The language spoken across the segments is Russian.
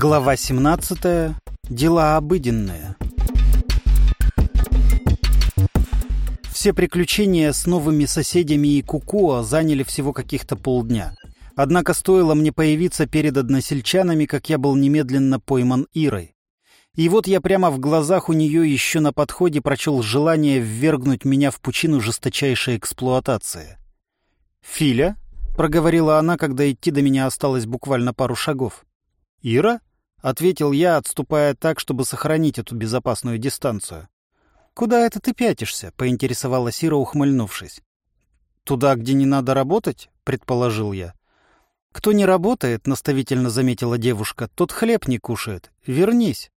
Глава 17. Дела обыденные. Все приключения с новыми соседями и Кукуа заняли всего каких-то полдня. Однако стоило мне появиться перед односельчанами, как я был немедленно пойман Ирой. И вот я прямо в глазах у нее еще на подходе прочел желание ввергнуть меня в пучину жесточайшей эксплуатации. «Филя?» — проговорила она, когда идти до меня осталось буквально пару шагов. «Ира?» — ответил я, отступая так, чтобы сохранить эту безопасную дистанцию. «Куда это ты пятишься?» — поинтересовалась Ира, ухмыльнувшись. «Туда, где не надо работать?» — предположил я. «Кто не работает, — наставительно заметила девушка, — тот хлеб не кушает. Вернись».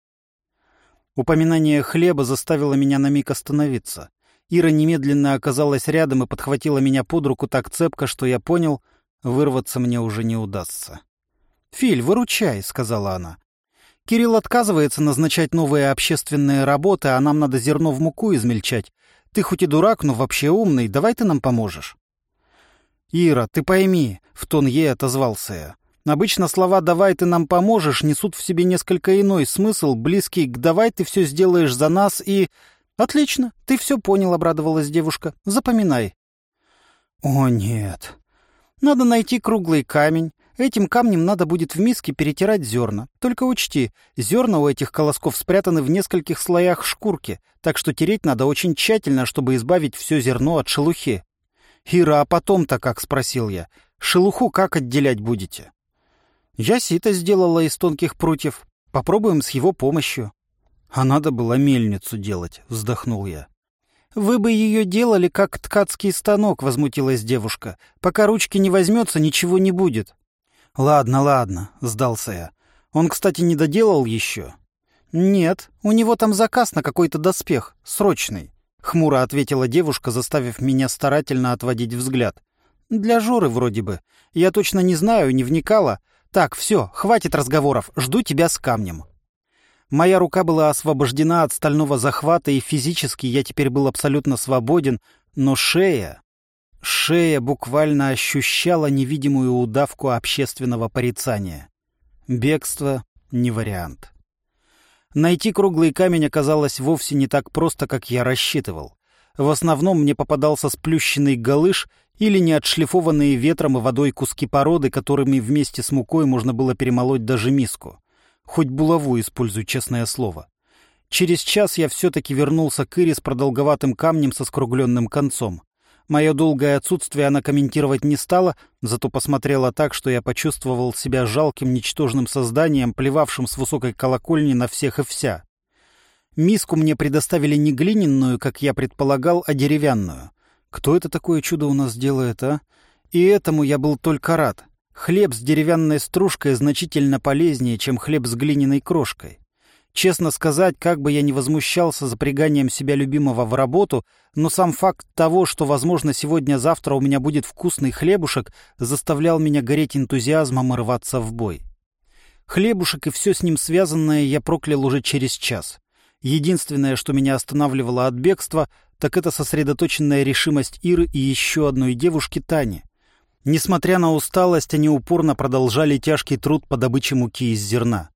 Упоминание хлеба заставило меня на миг остановиться. Ира немедленно оказалась рядом и подхватила меня под руку так цепко, что я понял, вырваться мне уже не удастся. «Филь, выручай», — сказала она. «Кирилл отказывается назначать новые общественные работы, а нам надо зерно в муку измельчать. Ты хоть и дурак, но вообще умный, давай ты нам поможешь». «Ира, ты пойми», — в тон ей отозвался я. «Обычно слова «давай ты нам поможешь» несут в себе несколько иной смысл, близкий к «давай ты все сделаешь за нас» и... «Отлично, ты все понял», — обрадовалась девушка. «Запоминай». «О, нет. Надо найти круглый камень, Этим камнем надо будет в миске перетирать зерна. Только учти, зерна у этих колосков спрятаны в нескольких слоях шкурки, так что тереть надо очень тщательно, чтобы избавить все зерно от шелухи. «Ира, а потом-то как?» — спросил я. «Шелуху как отделять будете?» «Я сито сделала из тонких прутьев. Попробуем с его помощью». «А надо было мельницу делать», — вздохнул я. «Вы бы ее делали, как ткацкий станок», — возмутилась девушка. «Пока ручки не возьмется, ничего не будет». «Ладно, ладно», — сдался я. «Он, кстати, не доделал еще?» «Нет, у него там заказ на какой-то доспех, срочный», — хмуро ответила девушка, заставив меня старательно отводить взгляд. «Для Жоры вроде бы. Я точно не знаю, не вникала. Так, все, хватит разговоров, жду тебя с камнем». Моя рука была освобождена от стального захвата, и физически я теперь был абсолютно свободен, но шея... Шея буквально ощущала невидимую удавку общественного порицания. Бегство — не вариант. Найти круглый камень оказалось вовсе не так просто, как я рассчитывал. В основном мне попадался сплющенный галыш или неотшлифованные ветром и водой куски породы, которыми вместе с мукой можно было перемолоть даже миску. Хоть булаву используй, честное слово. Через час я все-таки вернулся к Ире с продолговатым камнем со скругленным концом. Мое долгое отсутствие она комментировать не стала, зато посмотрела так, что я почувствовал себя жалким ничтожным созданием, плевавшим с высокой колокольни на всех и вся. Миску мне предоставили не глиняную, как я предполагал, а деревянную. Кто это такое чудо у нас делает, а? И этому я был только рад. Хлеб с деревянной стружкой значительно полезнее, чем хлеб с глиняной крошкой. Честно сказать, как бы я ни возмущался запряганием себя любимого в работу, но сам факт того, что, возможно, сегодня-завтра у меня будет вкусный хлебушек, заставлял меня гореть энтузиазмом и рваться в бой. Хлебушек и все с ним связанное я проклял уже через час. Единственное, что меня останавливало от бегства, так это сосредоточенная решимость Иры и еще одной девушки Тани. Несмотря на усталость, они упорно продолжали тяжкий труд по добыче муки из зерна.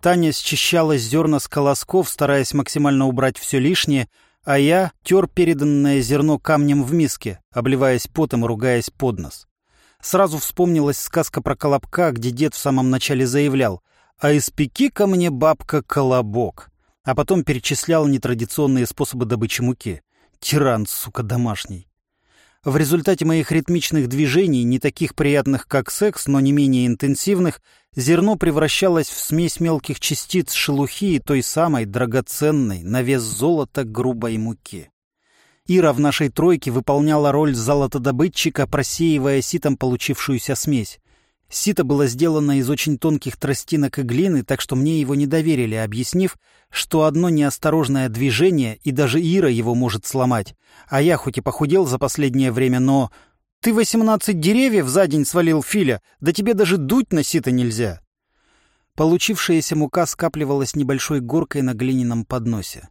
Таня счищала зерна с колосков, стараясь максимально убрать все лишнее, а я тер переданное зерно камнем в миске, обливаясь потом и ругаясь под нос. Сразу вспомнилась сказка про колобка, где дед в самом начале заявлял «А испеки ко мне, бабка, колобок», а потом перечислял нетрадиционные способы добычи муки. Тиран, сука, домашний. В результате моих ритмичных движений, не таких приятных, как секс, но не менее интенсивных, зерно превращалось в смесь мелких частиц шелухи и той самой драгоценной, на вес золота, грубой муки. Ира в нашей тройке выполняла роль золотодобытчика, просеивая ситом получившуюся смесь. Сито было сделано из очень тонких тростинок и глины, так что мне его не доверили, объяснив, что одно неосторожное движение, и даже Ира его может сломать. А я хоть и похудел за последнее время, но... Ты восемнадцать деревьев за день свалил, Филя, да тебе даже дуть на сито нельзя. Получившаяся мука скапливалась небольшой горкой на глиняном подносе.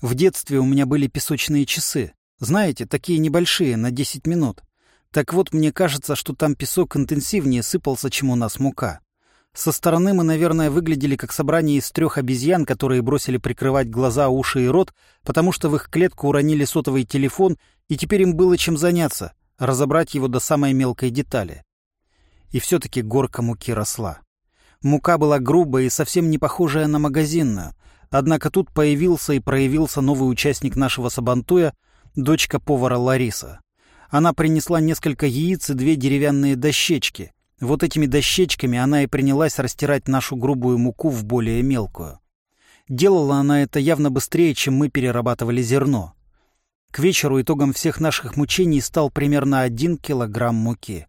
В детстве у меня были песочные часы. Знаете, такие небольшие, на десять минут. Так вот, мне кажется, что там песок интенсивнее сыпался, чем у нас мука. Со стороны мы, наверное, выглядели как собрание из трех обезьян, которые бросили прикрывать глаза, уши и рот, потому что в их клетку уронили сотовый телефон, и теперь им было чем заняться, разобрать его до самой мелкой детали. И все-таки горка муки росла. Мука была грубая и совсем не похожая на магазинную. Однако тут появился и проявился новый участник нашего сабантуя, дочка повара Лариса. Она принесла несколько яиц и две деревянные дощечки. Вот этими дощечками она и принялась растирать нашу грубую муку в более мелкую. Делала она это явно быстрее, чем мы перерабатывали зерно. К вечеру итогом всех наших мучений стал примерно один килограмм муки.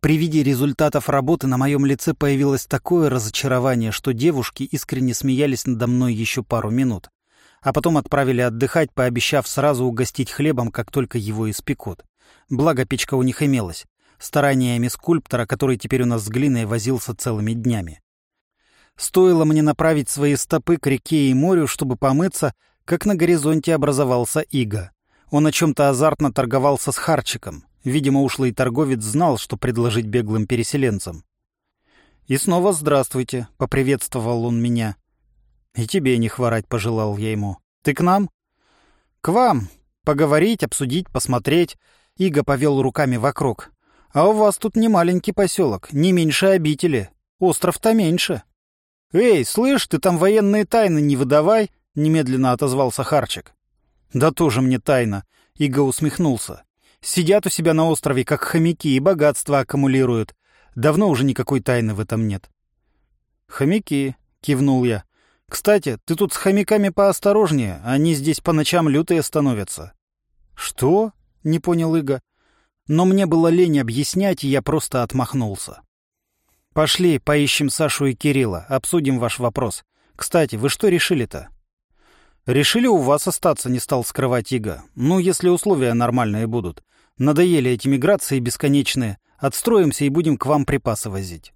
При виде результатов работы на моем лице появилось такое разочарование, что девушки искренне смеялись надо мной еще пару минут, а потом отправили отдыхать, пообещав сразу угостить хлебом, как только его испекут. Благо печка у них имелась, стараниями скульптора, который теперь у нас с глиной возился целыми днями. Стоило мне направить свои стопы к реке и морю, чтобы помыться, как на горизонте образовался Иго. Он о чем-то азартно торговался с Харчиком. Видимо, ушлый торговец знал, что предложить беглым переселенцам. «И снова здравствуйте», — поприветствовал он меня. «И тебе не хворать», — пожелал я ему. «Ты к нам?» «К вам. Поговорить, обсудить, посмотреть». Иго повел руками вокруг. «А у вас тут не маленький поселок, не меньше обители. Остров-то меньше». «Эй, слышь, ты там военные тайны не выдавай», — немедленно отозвался Харчик. «Да тоже мне тайна», — Иго усмехнулся. Сидят у себя на острове, как хомяки, и богатство аккумулируют. Давно уже никакой тайны в этом нет. «Хомяки», — кивнул я. «Кстати, ты тут с хомяками поосторожнее, они здесь по ночам лютые становятся». «Что?» — не понял Иго. Но мне было лень объяснять, и я просто отмахнулся. «Пошли, поищем Сашу и Кирилла, обсудим ваш вопрос. Кстати, вы что решили-то?» «Решили у вас остаться», — не стал скрывать Иго. «Ну, если условия нормальные будут. Надоели эти миграции бесконечные. Отстроимся и будем к вам припасы возить».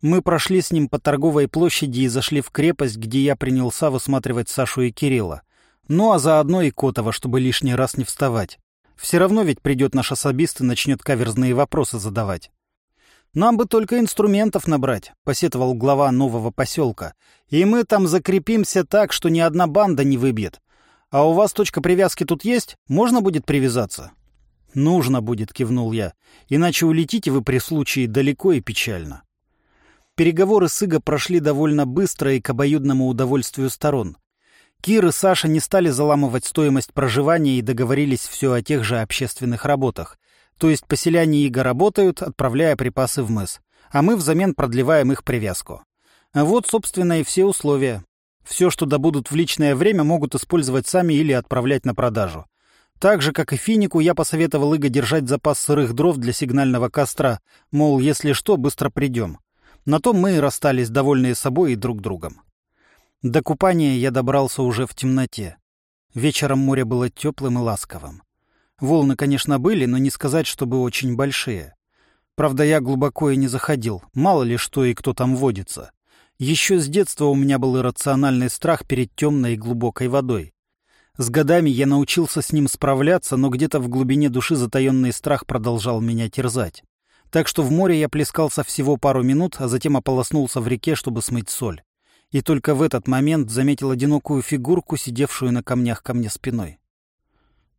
Мы прошли с ним по торговой площади и зашли в крепость, где я принялся высматривать Сашу и Кирилла. Ну, а заодно и Котова, чтобы лишний раз не вставать. Все равно ведь придет наш особист и начнет каверзные вопросы задавать. «Нам бы только инструментов набрать», — посетовал глава нового поселка. «И мы там закрепимся так, что ни одна банда не выбьет. А у вас точка привязки тут есть? Можно будет привязаться?» «Нужно будет», — кивнул я. «Иначе улетите вы при случае далеко и печально». Переговоры с Иго прошли довольно быстро и к обоюдному удовольствию сторон. Кир и Саша не стали заламывать стоимость проживания и договорились все о тех же общественных работах. То есть поселяне Иго работают, отправляя припасы в мыс, а мы взамен продлеваем их привязку. А вот, собственно, и все условия. Все, что добудут в личное время, могут использовать сами или отправлять на продажу. Так же, как и финику, я посоветовал Иго держать запас сырых дров для сигнального костра, мол, если что, быстро придем. На том мы и расстались, довольные собой и друг другом. До купания я добрался уже в темноте. Вечером море было теплым и ласковым. Волны, конечно, были, но не сказать, чтобы очень большие. Правда, я глубоко и не заходил, мало ли что и кто там водится. Еще с детства у меня был иррациональный страх перед темной и глубокой водой. С годами я научился с ним справляться, но где-то в глубине души затаенный страх продолжал меня терзать. Так что в море я плескался всего пару минут, а затем ополоснулся в реке, чтобы смыть соль. И только в этот момент заметил одинокую фигурку, сидевшую на камнях ко мне спиной.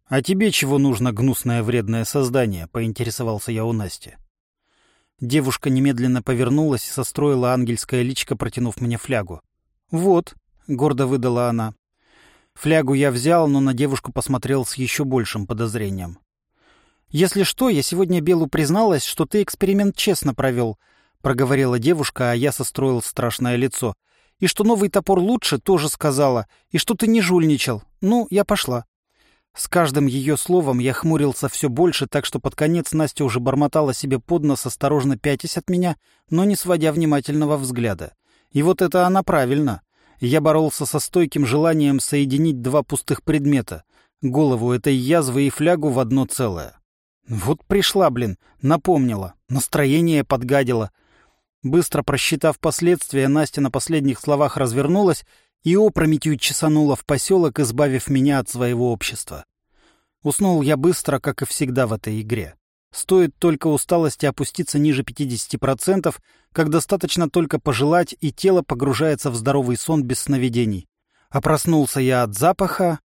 «А тебе чего нужно, гнусное вредное создание?» — поинтересовался я у Насти. Девушка немедленно повернулась и состроила ангельское личко, протянув мне флягу. «Вот», — гордо выдала она. Флягу я взял, но на девушку посмотрел с еще большим подозрением. «Если что, я сегодня Белу призналась, что ты эксперимент честно провел», — проговорила девушка, а я состроил страшное лицо. «И что новый топор лучше, тоже сказала, и что ты не жульничал. Ну, я пошла». С каждым ее словом я хмурился все больше, так что под конец Настя уже бормотала себе под нос, осторожно пятясь от меня, но не сводя внимательного взгляда. И вот это она правильно. Я боролся со стойким желанием соединить два пустых предмета — голову этой язвы и флягу в одно целое. Вот пришла, блин, напомнила, настроение подгадила. Быстро просчитав последствия, Настя на последних словах развернулась и опрометью чесанула в поселок, избавив меня от своего общества. Уснул я быстро, как и всегда в этой игре. Стоит только усталости опуститься ниже 50%, как достаточно только пожелать, и тело погружается в здоровый сон без сновидений. А проснулся я от запаха.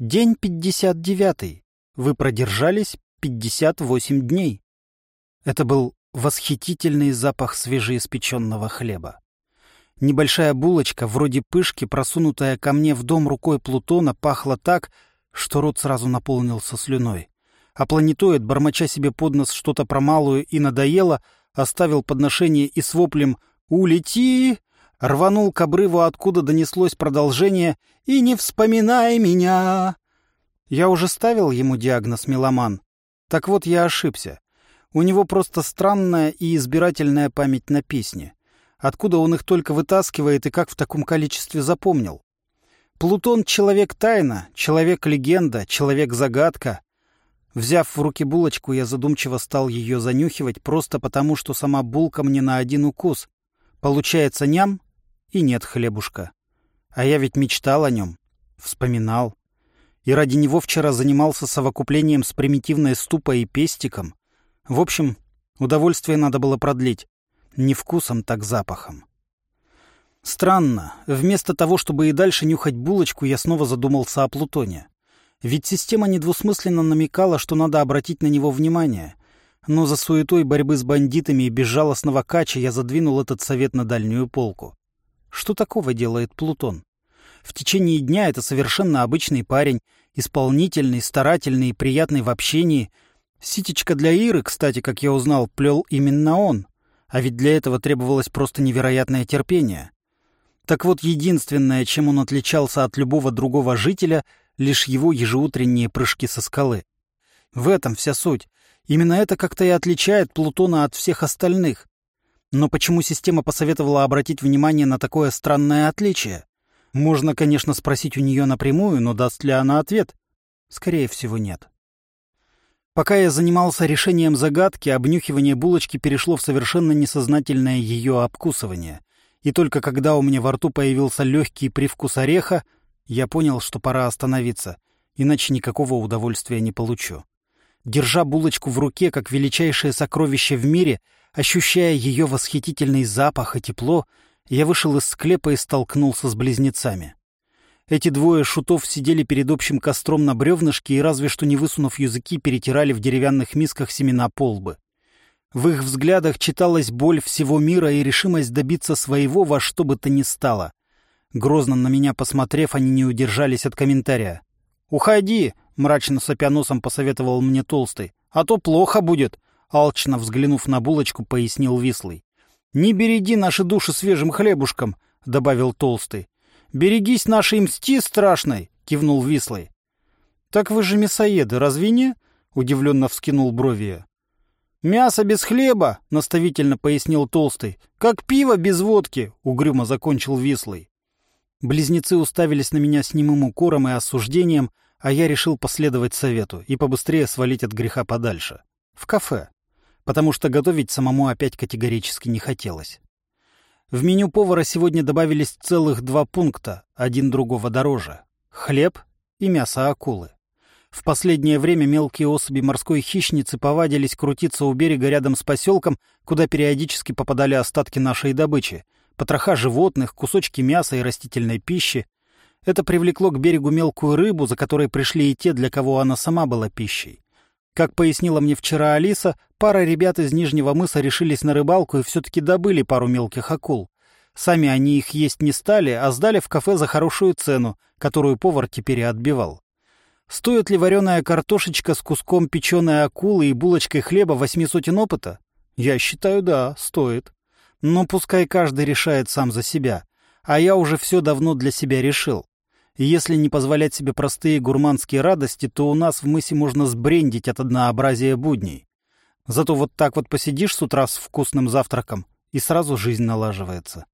День 59. Вы продержались 58 дней. Это был восхитительный запах свежеиспеченного хлеба. Небольшая булочка, вроде пышки, просунутая ко мне в дом рукой Плутона, пахла так, что рот сразу наполнился слюной. А планетоид, бормоча себе под нос что-то про малую и надоело, оставил подношение и с воплем «Улети!» рванул к обрыву, откуда донеслось продолжение «И не вспоминай меня!» Я уже ставил ему диагноз «меломан». Так вот, я ошибся. У него просто странная и избирательная память на песни. Откуда он их только вытаскивает и как в таком количестве запомнил? Плутон — человек-тайна, человек-легенда, человек-загадка. Взяв в руки булочку, я задумчиво стал ее занюхивать просто потому, что сама булка мне на один укус. Получается ням и нет хлебушка. А я ведь мечтал о нем, вспоминал. И ради него вчера занимался совокуплением с примитивной ступой и пестиком. В общем, удовольствие надо было продлить. Не вкусом, так запахом. Странно. Вместо того, чтобы и дальше нюхать булочку, я снова задумался о Плутоне. Ведь система недвусмысленно намекала, что надо обратить на него внимание. Но за суетой борьбы с бандитами и безжалостного кача я задвинул этот совет на дальнюю полку. Что такого делает Плутон? В течение дня это совершенно обычный парень, исполнительный, старательный и приятный в общении. Ситечка для Иры, кстати, как я узнал, плел именно он. А ведь для этого требовалось просто невероятное терпение. Так вот, единственное, чем он отличался от любого другого жителя, лишь его ежеутренние прыжки со скалы. В этом вся суть. Именно это как-то и отличает Плутона от всех остальных. Но почему система посоветовала обратить внимание на такое странное отличие? Можно, конечно, спросить у нее напрямую, но даст ли она ответ? Скорее всего, нет. Пока я занимался решением загадки, обнюхивание булочки перешло в совершенно несознательное ее обкусывание. И только когда у меня во рту появился легкий привкус ореха, я понял, что пора остановиться, иначе никакого удовольствия не получу. Держа булочку в руке, как величайшее сокровище в мире, Ощущая ее восхитительный запах и тепло, я вышел из склепа и столкнулся с близнецами. Эти двое шутов сидели перед общим костром на бревнышке и, разве что не высунув языки, перетирали в деревянных мисках семена полбы. В их взглядах читалась боль всего мира и решимость добиться своего во что бы то ни стало. Грозно на меня посмотрев, они не удержались от комментария. «Уходи!» — мрачно сопя носом посоветовал мне Толстый. «А то плохо будет. Алчно взглянув на булочку, пояснил Вислый. «Не береги наши души свежим хлебушком», — добавил Толстый. «Берегись нашей мсти страшной», — кивнул Вислый. «Так вы же мясоеды, разве не?» — удивленно вскинул брови. «Мясо без хлеба», — наставительно пояснил Толстый. «Как пиво без водки», — угрюмо закончил Вислый. Близнецы уставились на меня с немым укором и осуждением, а я решил последовать совету и побыстрее свалить от греха подальше. В кафе потому что готовить самому опять категорически не хотелось. В меню повара сегодня добавились целых два пункта, один другого дороже — хлеб и мясо акулы. В последнее время мелкие особи морской хищницы повадились крутиться у берега рядом с поселком, куда периодически попадали остатки нашей добычи — потроха животных, кусочки мяса и растительной пищи. Это привлекло к берегу мелкую рыбу, за которой пришли и те, для кого она сама была пищей. Как пояснила мне вчера Алиса, пара ребят из Нижнего мыса решились на рыбалку и все-таки добыли пару мелких акул. Сами они их есть не стали, а сдали в кафе за хорошую цену, которую повар теперь и отбивал. Стоит ли вареная картошечка с куском печеной акулы и булочкой хлеба восьми сотен опыта? Я считаю, да, стоит. Но пускай каждый решает сам за себя. А я уже все давно для себя решил. Если не позволять себе простые гурманские радости, то у нас в мысе можно сбрендить от однообразия будней. Зато вот так вот посидишь с утра с вкусным завтраком, и сразу жизнь налаживается.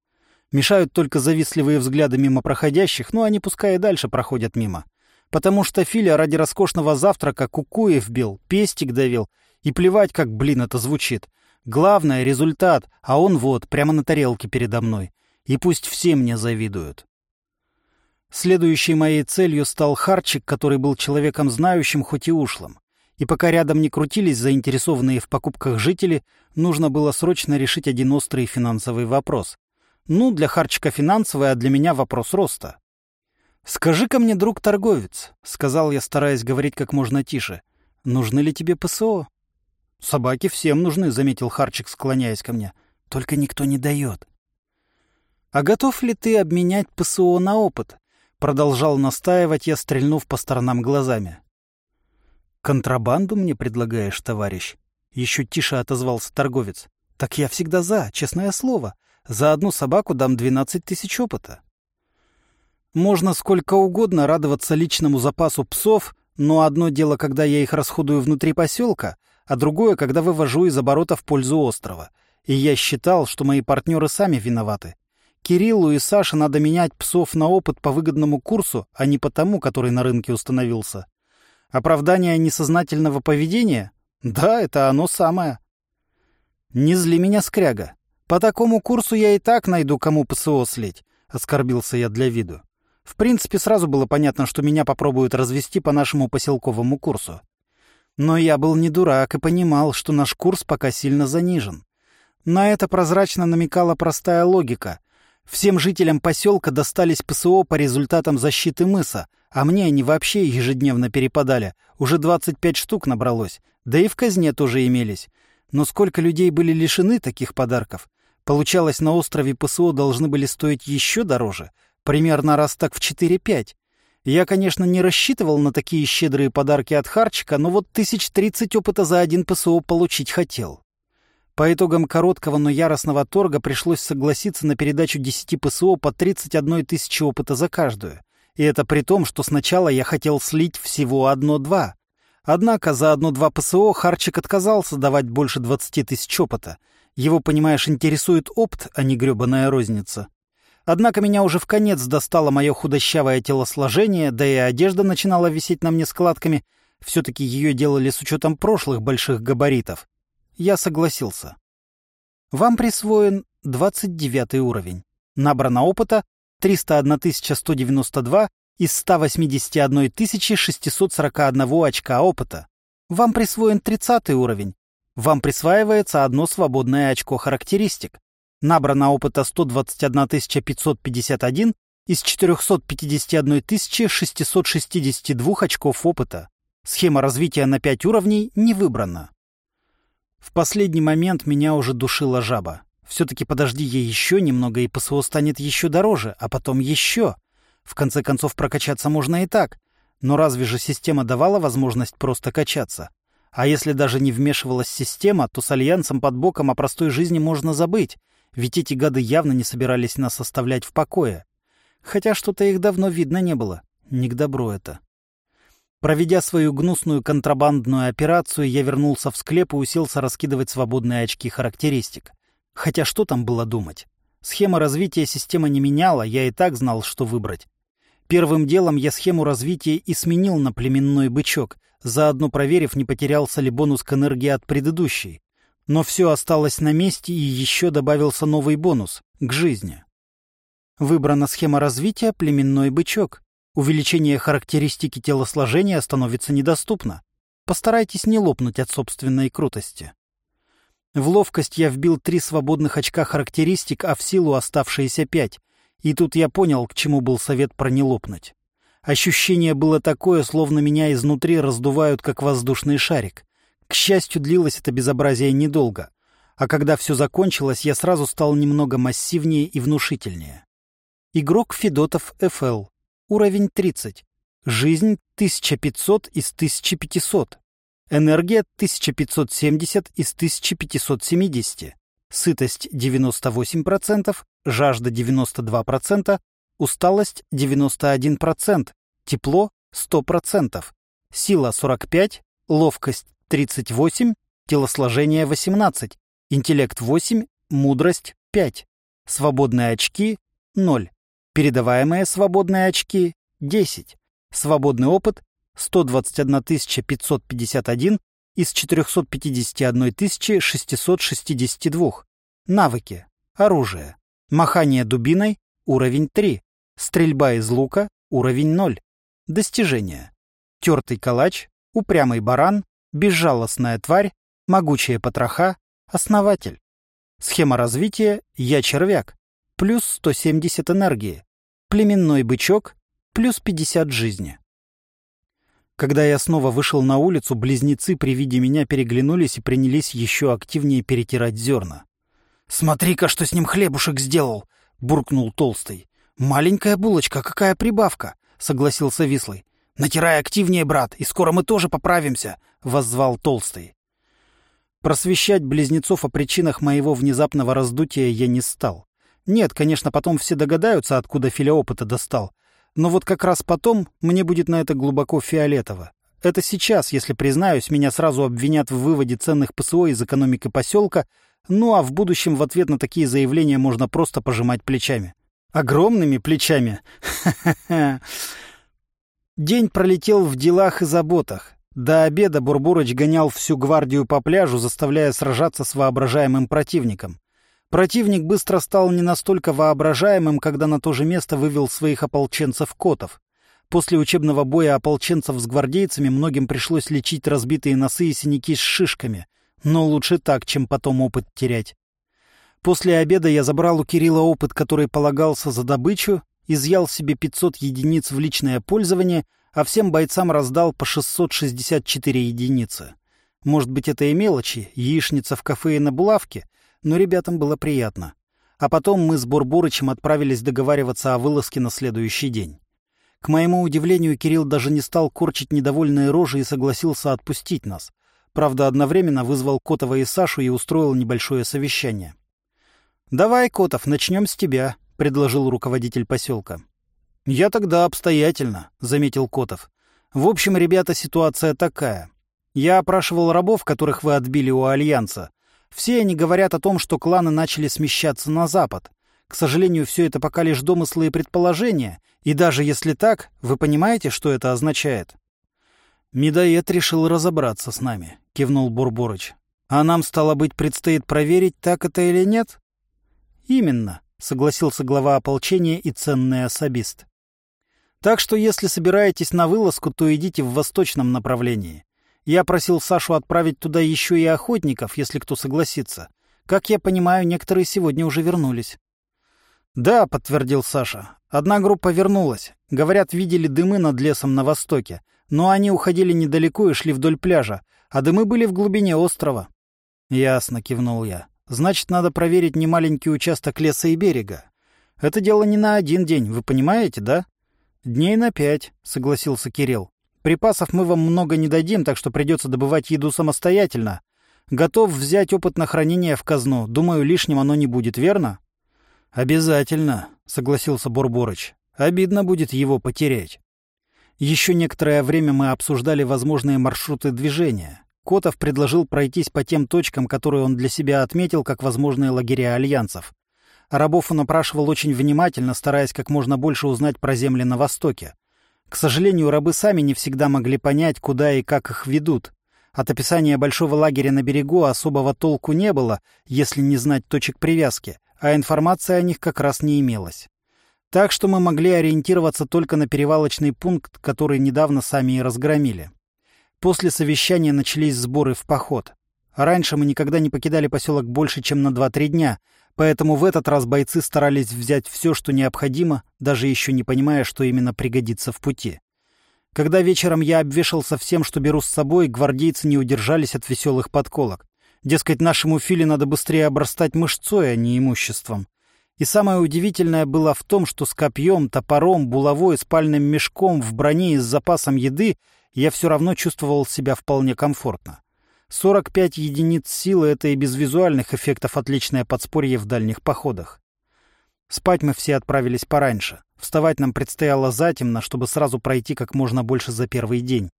Мешают только завистливые взгляды мимо проходящих, но они пускай и дальше проходят мимо. Потому что Филя ради роскошного завтрака кукуев бил, пестик давил, и плевать, как, блин, это звучит. Главное — результат, а он вот, прямо на тарелке передо мной. И пусть все мне завидуют. Следующей моей целью стал Харчик, который был человеком знающим, хоть и ушлым. И пока рядом не крутились заинтересованные в покупках жители, нужно было срочно решить один острый финансовый вопрос. Ну, для Харчика финансовый, а для меня вопрос роста. «Скажи-ка мне, друг-торговец», — сказал я, стараясь говорить как можно тише, — «нужны ли тебе ПСО?» «Собаки всем нужны», — заметил Харчик, склоняясь ко мне. «Только никто не дает». «А готов ли ты обменять ПСО на опыт?» — продолжал настаивать я, стрельнув по сторонам глазами. «Контрабанду мне предлагаешь, товарищ?» — еще тише отозвался торговец. «Так я всегда за, честное слово. За одну собаку дам двенадцать тысяч опыта». Можно сколько угодно радоваться личному запасу псов, но одно дело, когда я их расходую внутри поселка, а другое, когда вывожу из оборота в пользу острова. И я считал, что мои партнеры сами виноваты. Кириллу и Саше надо менять псов на опыт по выгодному курсу, а не по тому, который на рынке установился. Оправдание несознательного поведения? Да, это оно самое. Не зли меня, скряга. По такому курсу я и так найду, кому ПСО слить, — оскорбился я для виду. В принципе, сразу было понятно, что меня попробуют развести по нашему поселковому курсу. Но я был не дурак и понимал, что наш курс пока сильно занижен. На это прозрачно намекала простая логика. Всем жителям поселка достались ПСО по результатам защиты мыса, а мне они вообще ежедневно перепадали. Уже 25 штук набралось. Да и в казне тоже имелись. Но сколько людей были лишены таких подарков? Получалось, на острове ПСО должны были стоить еще дороже. Примерно раз так в 4-5. Я, конечно, не рассчитывал на такие щедрые подарки от Харчика, но вот тысяч тридцать опыта за один ПСО получить хотел. По итогам короткого, но яростного торга пришлось согласиться на передачу 10 ПСО по 31 тысячи опыта за каждую. И это при том, что сначала я хотел слить всего одно-два. Однако за одно-два ПСО Харчик отказался давать больше 20 тысяч опыта. Его, понимаешь, интересует опт, а не грёбаная розница. Однако меня уже в конец достало мое худощавое телосложение, да и одежда начинала висеть на мне складками. Все-таки ее делали с учетом прошлых больших габаритов. Я согласился. Вам присвоен 29 уровень. Набрано опыта 301 192 из 181 641 очка опыта. Вам присвоен 30 уровень. Вам присваивается одно свободное очко характеристик. Набрано опыта 121 551 из 451 662 очков опыта. Схема развития на 5 уровней не выбрана. В последний момент меня уже душила жаба. Все-таки подожди ей еще немного, и ПСО станет еще дороже, а потом еще. В конце концов, прокачаться можно и так. Но разве же система давала возможность просто качаться? А если даже не вмешивалась система, то с Альянсом под боком о простой жизни можно забыть. Ведь эти гады явно не собирались нас оставлять в покое. Хотя что-то их давно видно не было. Не к добру это. Проведя свою гнусную контрабандную операцию, я вернулся в склеп и уселся раскидывать свободные очки характеристик. Хотя что там было думать? Схема развития системы не меняла, я и так знал, что выбрать. Первым делом я схему развития и сменил на племенной бычок, заодно проверив, не потерялся ли бонус к энергии от предыдущей. Но все осталось на месте, и еще добавился новый бонус — к жизни. Выбрана схема развития «Племенной бычок». Увеличение характеристики телосложения становится недоступно. Постарайтесь не лопнуть от собственной крутости. В ловкость я вбил три свободных очка характеристик, а в силу оставшиеся пять. И тут я понял, к чему был совет про не лопнуть. Ощущение было такое, словно меня изнутри раздувают, как воздушный шарик. К счастью, длилось это безобразие недолго, а когда все закончилось, я сразу стал немного массивнее и внушительнее. Игрок Федотов ФЛ. Уровень 30. Жизнь 1500 из 1500. Энергия 1570 из 1570. Сытость 98%, жажда 92%, усталость 91%, тепло 100%, сила 45, ловкость 38, телосложение 18, интеллект 8, мудрость 5, свободные очки 0, передаваемые свободные очки 10, свободный опыт 121 551 из 451 662, навыки, оружие, махание дубиной, уровень 3, стрельба из лука, уровень 0, достижения, тертый калач, упрямый баран, безжалостная тварь, могучая потроха, основатель. Схема развития «Я червяк», плюс 170 энергии, племенной бычок, плюс 50 жизни. Когда я снова вышел на улицу, близнецы при виде меня переглянулись и принялись еще активнее перетирать зерна. «Смотри-ка, что с ним хлебушек сделал!» — буркнул Толстый. «Маленькая булочка, какая прибавка!» — согласился Вислый. «Натирай активнее, брат, и скоро мы тоже поправимся!» — воззвал Толстый. Просвещать близнецов о причинах моего внезапного раздутия я не стал. Нет, конечно, потом все догадаются, откуда Филя опыта достал. Но вот как раз потом мне будет на это глубоко фиолетово. Это сейчас, если признаюсь, меня сразу обвинят в выводе ценных ПСО из экономики поселка, ну а в будущем в ответ на такие заявления можно просто пожимать плечами. Огромными плечами. День пролетел в делах и заботах. До обеда Бурбурыч гонял всю гвардию по пляжу, заставляя сражаться с воображаемым противником. Противник быстро стал не настолько воображаемым, когда на то же место вывел своих ополченцев-котов. После учебного боя ополченцев с гвардейцами многим пришлось лечить разбитые носы и синяки с шишками. Но лучше так, чем потом опыт терять. После обеда я забрал у Кирилла опыт, который полагался за добычу, изъял себе 500 единиц в личное пользование — а всем бойцам раздал по 664 единицы. Может быть, это и мелочи, яичница в кафе и на булавке, но ребятам было приятно. А потом мы с Бурбурычем отправились договариваться о вылазке на следующий день. К моему удивлению, Кирилл даже не стал корчить недовольные рожи и согласился отпустить нас. Правда, одновременно вызвал Котова и Сашу и устроил небольшое совещание. «Давай, Котов, начнем с тебя», — предложил руководитель поселка. «Я тогда обстоятельно», — заметил Котов. «В общем, ребята, ситуация такая. Я опрашивал рабов, которых вы отбили у Альянса. Все они говорят о том, что кланы начали смещаться на запад. К сожалению, все это пока лишь домыслы и предположения, и даже если так, вы понимаете, что это означает?» «Медоед решил разобраться с нами», — кивнул Бурборыч. «А нам, стало быть, предстоит проверить, так это или нет?» «Именно», — согласился глава ополчения и ценный особист. Так что если собираетесь на вылазку, то идите в восточном направлении. Я просил Сашу отправить туда еще и охотников, если кто согласится. Как я понимаю, некоторые сегодня уже вернулись. «Да», — подтвердил Саша. «Одна группа вернулась. Говорят, видели дымы над лесом на востоке. Но они уходили недалеко и шли вдоль пляжа, а дымы были в глубине острова». «Ясно», — кивнул я. «Значит, надо проверить немаленький участок леса и берега. Это дело не на один день, вы понимаете, да?» «Дней на пять», — согласился Кирилл. «Припасов мы вам много не дадим, так что придется добывать еду самостоятельно. Готов взять опыт на хранение в казну. Думаю, лишним оно не будет, верно?» «Обязательно», — согласился Бурборыч. «Обидно будет его потерять». Еще некоторое время мы обсуждали возможные маршруты движения. Котов предложил пройтись по тем точкам, которые он для себя отметил как возможные лагеря альянсов. Рабов он опрашивал очень внимательно, стараясь как можно больше узнать про земли на Востоке. К сожалению, рабы сами не всегда могли понять, куда и как их ведут. От описания большого лагеря на берегу особого толку не было, если не знать точек привязки, а информации о них как раз не имелось. Так что мы могли ориентироваться только на перевалочный пункт, который недавно сами и разгромили. После совещания начались сборы в поход. Раньше мы никогда не покидали поселок больше, чем на 2-3 дня, Поэтому в этот раз бойцы старались взять все, что необходимо, даже еще не понимая, что именно пригодится в пути. Когда вечером я обвешался всем, что беру с собой, гвардейцы не удержались от веселых подколок. Дескать, нашему Филе надо быстрее обрастать мышцой, а не имуществом. И самое удивительное было в том, что с копьем, топором, булавой, спальным мешком, в броне и с запасом еды я все равно чувствовал себя вполне комфортно. 45 единиц силы — это и без визуальных эффектов отличное подспорье в дальних походах. Спать мы все отправились пораньше. Вставать нам предстояло затемно, чтобы сразу пройти как можно больше за первый день.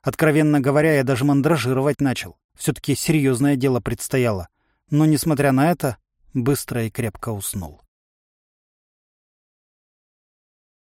Откровенно говоря, я даже мандражировать начал. Все-таки серьезное дело предстояло. Но, несмотря на это, быстро и крепко уснул.